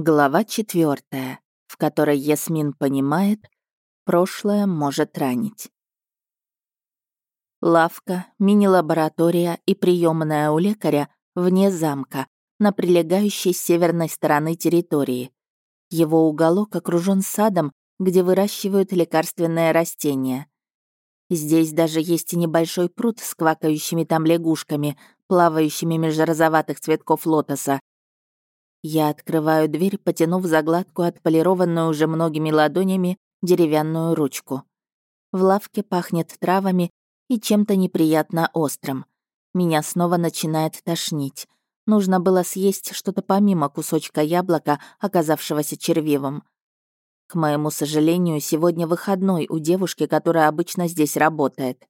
Глава четвертая, в которой Ясмин понимает, прошлое может ранить. Лавка, мини-лаборатория и приемная у лекаря вне замка, на прилегающей северной стороны территории. Его уголок окружен садом, где выращивают лекарственные растения. Здесь даже есть и небольшой пруд с квакающими там лягушками, плавающими между розоватых цветков лотоса, я открываю дверь, потянув за гладкую, отполированную уже многими ладонями, деревянную ручку. В лавке пахнет травами и чем-то неприятно острым. Меня снова начинает тошнить. Нужно было съесть что-то помимо кусочка яблока, оказавшегося червивым. К моему сожалению, сегодня выходной у девушки, которая обычно здесь работает.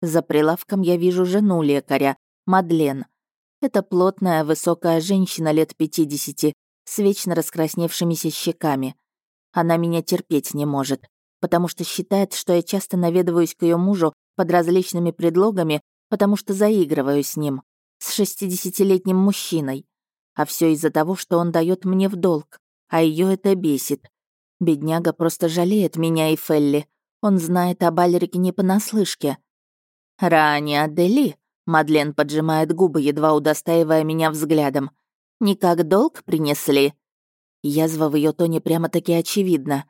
За прилавком я вижу жену лекаря, Мадлен — это плотная, высокая женщина лет 50 с вечно раскрасневшимися щеками. Она меня терпеть не может, потому что считает, что я часто наведываюсь к ее мужу под различными предлогами, потому что заигрываю с ним, с 60-летним мужчиной. А все из-за того, что он дает мне в долг, а ее это бесит. Бедняга просто жалеет меня и Фелли. Он знает об Альрике не понаслышке. «Рани Адели», Мадлен поджимает губы, едва удостаивая меня взглядом. «Не как долг принесли?» Язва в ее тоне прямо-таки очевидна.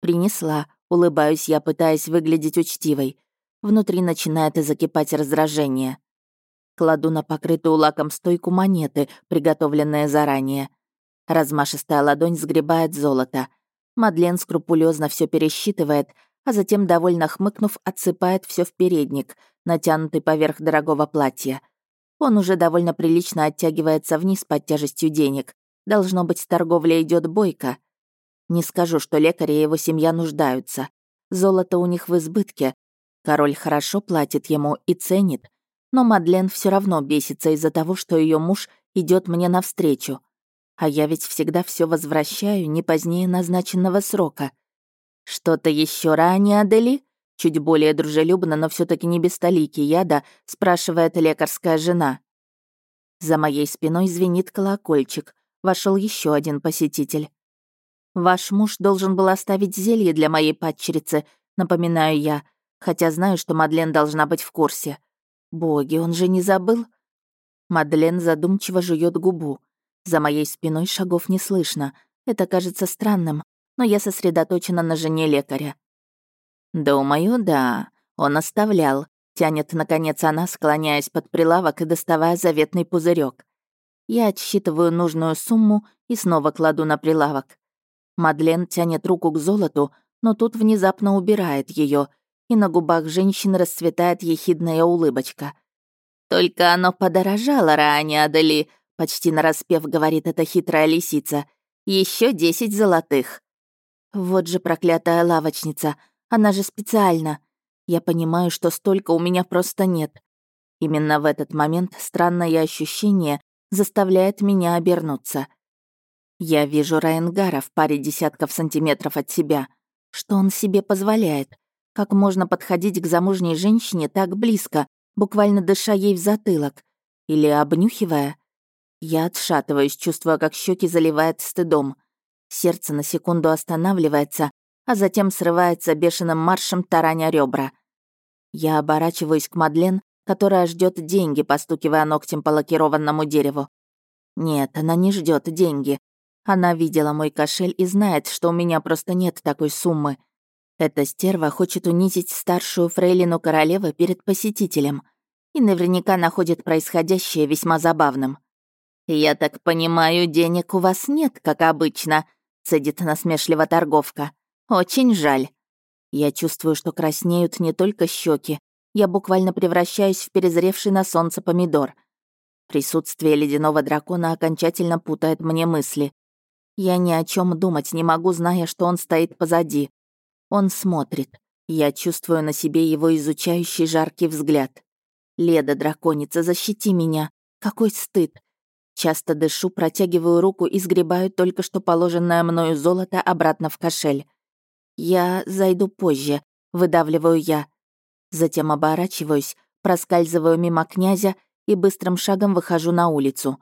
«Принесла», улыбаюсь я, пытаясь выглядеть учтивой. Внутри начинает и закипать раздражение. Кладу на покрытую лаком стойку монеты, приготовленные заранее. Размашистая ладонь сгребает золото. Мадлен скрупулезно все пересчитывает, а затем, довольно хмыкнув, отсыпает все в передник — натянутый поверх дорогого платья. Он уже довольно прилично оттягивается вниз под тяжестью денег. Должно быть, торговля идет бойко. Не скажу, что лекарь и его семья нуждаются. Золото у них в избытке. Король хорошо платит ему и ценит. Но Мадлен все равно бесится из-за того, что ее муж идет мне навстречу. А я ведь всегда все возвращаю не позднее назначенного срока. Что-то еще ранее, Адели? Чуть более дружелюбно, но все таки не без столики яда, спрашивает лекарская жена. За моей спиной звенит колокольчик. Вошел еще один посетитель. «Ваш муж должен был оставить зелье для моей падчерицы», напоминаю я, хотя знаю, что Мадлен должна быть в курсе. Боги, он же не забыл? Мадлен задумчиво жует губу. За моей спиной шагов не слышно. Это кажется странным, но я сосредоточена на жене лекаря. «Думаю, да. Он оставлял». Тянет, наконец, она, склоняясь под прилавок и доставая заветный пузырек. Я отсчитываю нужную сумму и снова кладу на прилавок. Мадлен тянет руку к золоту, но тут внезапно убирает ее, и на губах женщины расцветает ехидная улыбочка. «Только оно подорожало ранее, Адели», — почти нараспев говорит эта хитрая лисица. Еще десять золотых». Вот же проклятая лавочница — она же специально. Я понимаю, что столько у меня просто нет. Именно в этот момент странное ощущение заставляет меня обернуться. Я вижу Райангара в паре десятков сантиметров от себя. Что он себе позволяет? Как можно подходить к замужней женщине так близко, буквально дыша ей в затылок? Или обнюхивая? Я отшатываюсь, чувствуя, как щеки заливает стыдом. Сердце на секунду останавливается, а затем срывается бешеным маршем тараня ребра. Я оборачиваюсь к Мадлен, которая ждет деньги, постукивая ногтем по лакированному дереву. Нет, она не ждет деньги. Она видела мой кошель и знает, что у меня просто нет такой суммы. Эта стерва хочет унизить старшую фрейлину королевы перед посетителем и наверняка находит происходящее весьма забавным. «Я так понимаю, денег у вас нет, как обычно», — цедит насмешливо торговка. Очень жаль. Я чувствую, что краснеют не только щеки. Я буквально превращаюсь в перезревший на солнце помидор. Присутствие ледяного дракона окончательно путает мне мысли. Я ни о чем думать не могу, зная, что он стоит позади. Он смотрит. Я чувствую на себе его изучающий жаркий взгляд. «Леда, драконица, защити меня! Какой стыд!» Часто дышу, протягиваю руку и сгребаю только что положенное мною золото обратно в кошель. «Я зайду позже», — выдавливаю я. Затем оборачиваюсь, проскальзываю мимо князя и быстрым шагом выхожу на улицу.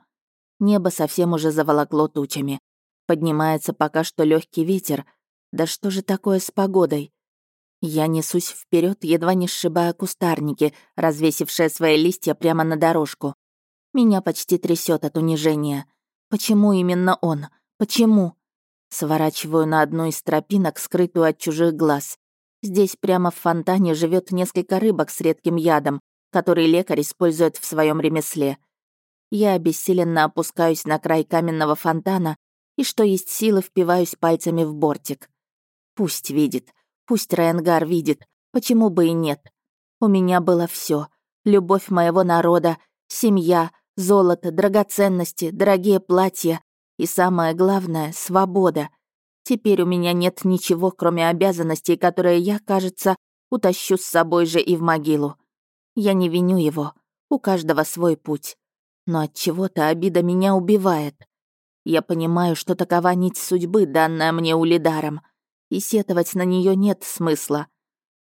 Небо совсем уже заволокло тучами. Поднимается пока что легкий ветер. Да что же такое с погодой? Я несусь вперед, едва не сшибая кустарники, развесившие свои листья прямо на дорожку. Меня почти трясет от унижения. Почему именно он? Почему? Сворачиваю на одну из тропинок, скрытую от чужих глаз. Здесь прямо в фонтане живет несколько рыбок с редким ядом, который лекарь использует в своем ремесле. Я обессиленно опускаюсь на край каменного фонтана и, что есть силы, впиваюсь пальцами в бортик. Пусть видит, пусть Райангар видит, почему бы и нет. У меня было все: любовь моего народа, семья, золото, драгоценности, дорогие платья и, самое главное, свобода. Теперь у меня нет ничего, кроме обязанностей, которые я, кажется, утащу с собой же и в могилу. Я не виню его. У каждого свой путь. Но от чего-то обида меня убивает. Я понимаю, что такова нить судьбы, данная мне улидаром, и сетовать на нее нет смысла.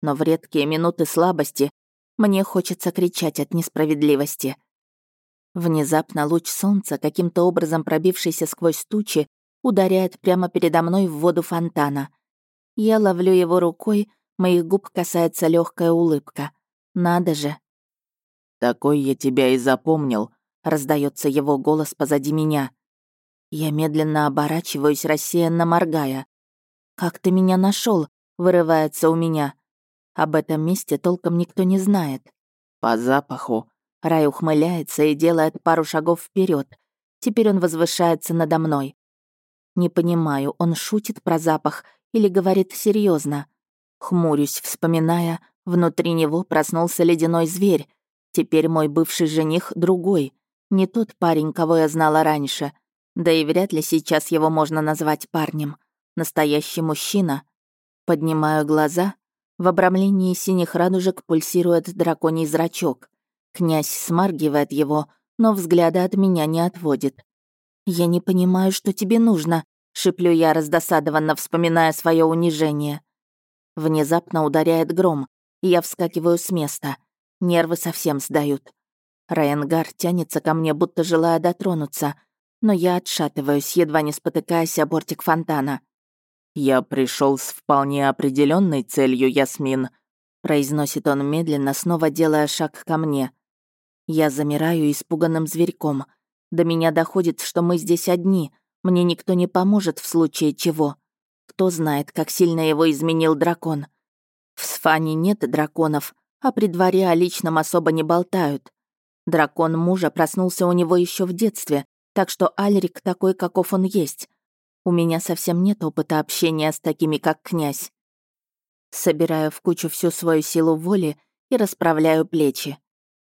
Но в редкие минуты слабости мне хочется кричать от несправедливости. Внезапно луч солнца, каким-то образом пробившийся сквозь тучи, ударяет прямо передо мной в воду фонтана. Я ловлю его рукой, моих губ касается легкая улыбка. Надо же. «Такой я тебя и запомнил», — раздается его голос позади меня. Я медленно оборачиваюсь, рассеянно моргая. «Как ты меня нашел? вырывается у меня. Об этом месте толком никто не знает. «По запаху». Рай ухмыляется и делает пару шагов вперед. Теперь он возвышается надо мной. Не понимаю, он шутит про запах или говорит серьезно. Хмурюсь, вспоминая, внутри него проснулся ледяной зверь. Теперь мой бывший жених другой. Не тот парень, кого я знала раньше — да и вряд ли сейчас его можно назвать парнем. Настоящий мужчина. Поднимаю глаза. В обрамлении синих радужек пульсирует драконий зрачок. Князь смаргивает его, но взгляда от меня не отводит. «Я не понимаю, что тебе нужно», — шиплю я, раздосадованно вспоминая свое унижение. Внезапно ударяет гром, и я вскакиваю с места. Нервы совсем сдают. Райангар тянется ко мне, будто желая дотронуться, но я отшатываюсь, едва не спотыкаясь о бортик фонтана. «Я пришел с вполне определенной целью, Ясмин», произносит он медленно, снова делая шаг ко мне. Я замираю испуганным зверьком. До меня доходит, что мы здесь одни, мне никто не поможет в случае чего. Кто знает, как сильно его изменил дракон. В Сфане нет драконов, а при дворе о личном особо не болтают. Дракон мужа проснулся у него еще в детстве, так что Альрик такой, каков он есть. У меня совсем нет опыта общения с такими, как князь. Собираю в кучу всю свою силу воли и расправляю плечи.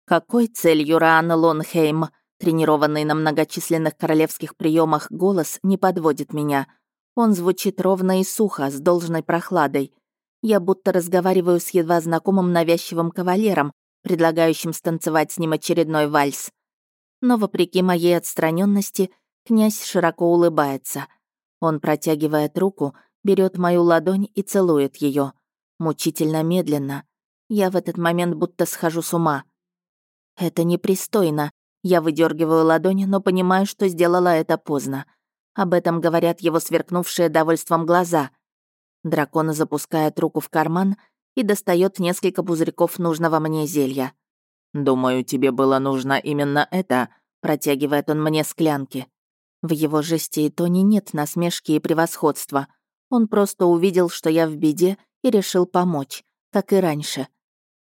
Какой целью Раана Лонхейм, тренированный на многочисленных королевских приемах голос, не подводит меня. Он звучит ровно и сухо, с должной прохладой. Я будто разговариваю с едва знакомым навязчивым кавалером, предлагающим станцевать с ним очередной вальс. Но вопреки моей отстраненности, князь широко улыбается. Он протягивает руку, берет мою ладонь и целует ее, Мучительно медленно. Я в этот момент будто схожу с ума. Это непристойно. Я выдергиваю ладонь, но понимаю, что сделала это поздно. Об этом говорят его сверкнувшие довольством глаза. Дракон запускает руку в карман и достает несколько пузырьков нужного мне зелья. «Думаю, тебе было нужно именно это», — протягивает он мне склянки. В его жесте и тоне нет насмешки и превосходства. Он просто увидел, что я в беде, и решил помочь, как и раньше.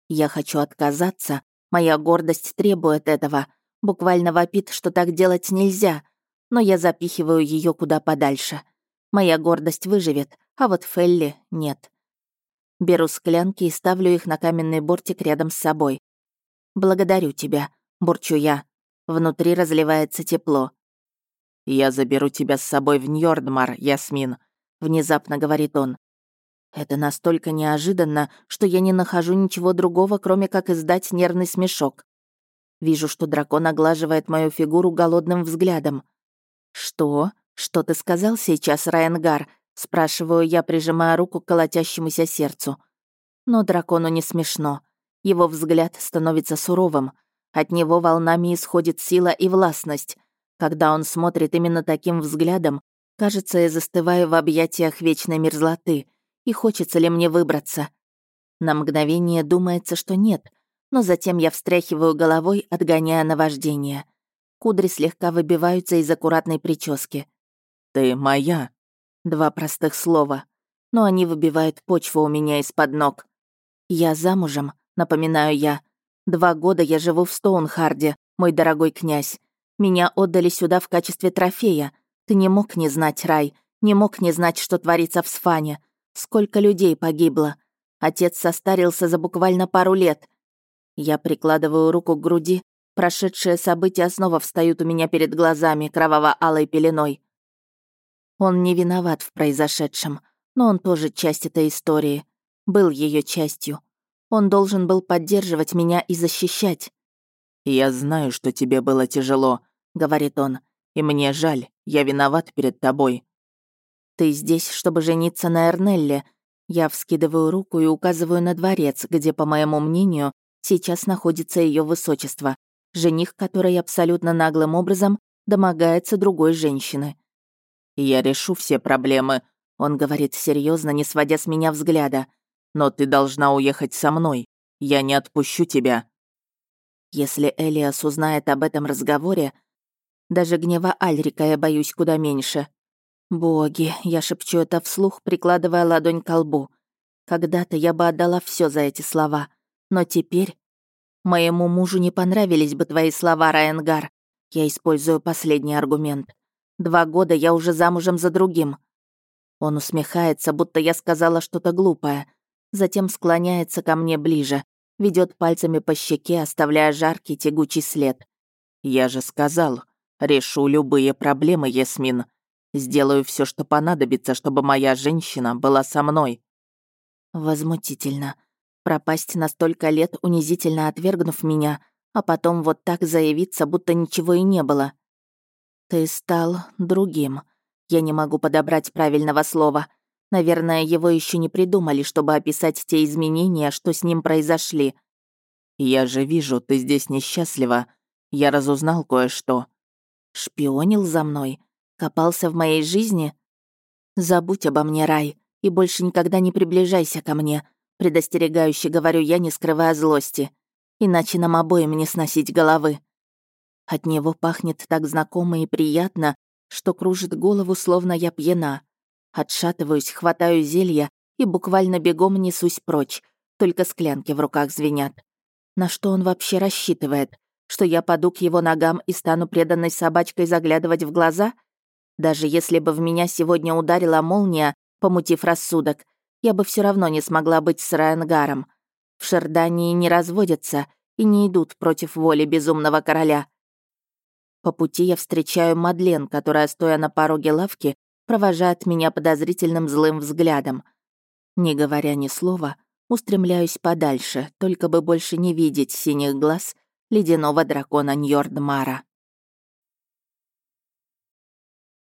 Я хочу отказаться, моя гордость требует этого, буквально вопит, что так делать нельзя, но я запихиваю ее куда подальше. Моя гордость выживет, а вот Фелли нет. Беру склянки и ставлю их на каменный бортик рядом с собой. «Благодарю тебя», — бурчу я. Внутри разливается тепло. «Я заберу тебя с собой в Ньордмар, Ясмин», — внезапно говорит он. Это настолько неожиданно, что я не нахожу ничего другого, кроме как издать нервный смешок. Вижу, что дракон оглаживает мою фигуру голодным взглядом. «Что? Что ты сказал сейчас, Райангар?» — спрашиваю я, прижимая руку к колотящемуся сердцу. Но дракону не смешно. Его взгляд становится суровым. От него волнами исходит сила и властность. Когда он смотрит именно таким взглядом, Кажется, я застываю в объятиях вечной мерзлоты. И хочется ли мне выбраться? На мгновение думается, что нет, но затем я встряхиваю головой, отгоняя наваждение. Кудри слегка выбиваются из аккуратной прически. «Ты моя». Два простых слова, но они выбивают почву у меня из-под ног. «Я замужем», — напоминаю я. «Два года я живу в Стоунхарде, мой дорогой князь. Меня отдали сюда в качестве трофея, ты не мог не знать, Рай, не мог не знать, что творится в Сфане. Сколько людей погибло. Отец состарился за буквально пару лет. Я прикладываю руку к груди. Прошедшие события снова встают у меня перед глазами кроваво-алой пеленой. Он не виноват в произошедшем, но он тоже часть этой истории. Был ее частью. Он должен был поддерживать меня и защищать. «Я знаю, что тебе было тяжело», — говорит он. «И мне жаль. Я виноват перед тобой». «Ты здесь, чтобы жениться на Эрнелле». Я вскидываю руку и указываю на дворец, где, по моему мнению, сейчас находится ее высочество, жених, который абсолютно наглым образом домогается другой женщины. «Я решу все проблемы», — он говорит серьезно, не сводя с меня взгляда. «Но ты должна уехать со мной. Я не отпущу тебя». Если Элиас узнает об этом разговоре, даже гнева Альрика я боюсь куда меньше. Боги, я шепчу это вслух, прикладывая ладонь к лбу. Когда-то я бы отдала все за эти слова. Но теперь... Моему мужу не понравились бы твои слова, Райангар. Я использую последний аргумент. Два года я уже замужем за другим. Он усмехается, будто я сказала что-то глупое. Затем склоняется ко мне ближе, ведет пальцами по щеке, оставляя жаркий тягучий след. «Я же сказал, Решу любые проблемы, Ясмин. Сделаю все, что понадобится, чтобы моя женщина была со мной». Возмутительно. Пропасть на столько лет, унизительно отвергнув меня, а потом вот так заявиться, будто ничего и не было. Ты стал другим. Я не могу подобрать правильного слова. Наверное, его еще не придумали, чтобы описать те изменения, что с ним произошли. «Я же вижу, ты здесь несчастлива. Я разузнал кое-что. Шпионил за мной? Копался в моей жизни? Забудь обо мне, Рай, и больше никогда не приближайся ко мне, предостерегающе говорю я, не скрывая злости. Иначе нам обоим не сносить головы. От него пахнет так знакомо и приятно, что кружит голову, словно я пьяна. Отшатываюсь, хватаю зелья и буквально бегом несусь прочь, только склянки в руках звенят. На что он вообще рассчитывает? Что я паду к его ногам и стану преданной собачкой заглядывать в глаза? Даже если бы в меня сегодня ударила молния, помутив рассудок, я бы все равно не смогла быть с Райангаром. В Шердании не разводятся и не идут против воли безумного короля. По пути я встречаю Мадлен, которая, стоя на пороге лавки, провожает меня подозрительным злым взглядом. Не говоря ни слова, устремляюсь подальше, только бы больше не видеть синих глаз ледяного дракона Ньордмара.